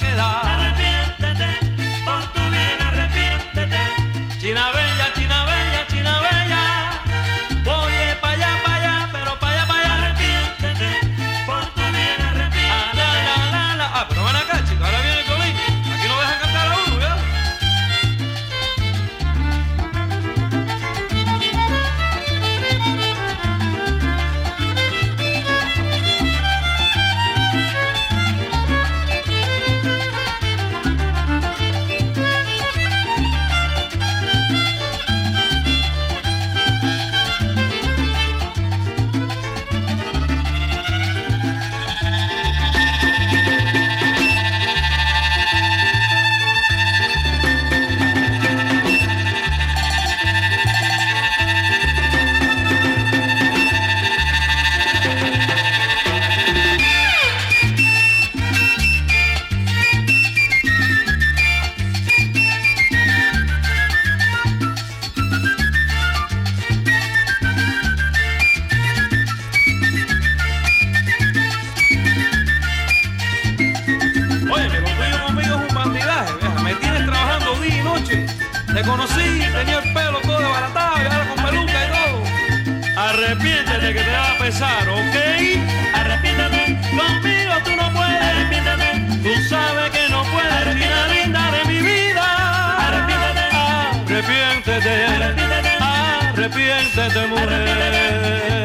águila. Conocí, tenía el pelo todo desbaratado y ahora con peluca y todo. Arrepiéntete que te va a pesar, ¿ok? Arrepiéntete, conmigo tú no puedes. Arrepiéntete, tú sabes que no puedes, vida linda de mi vida. Arrepiéntete, arrepiéntete, arrepiéntete, arrepiéntete mujer.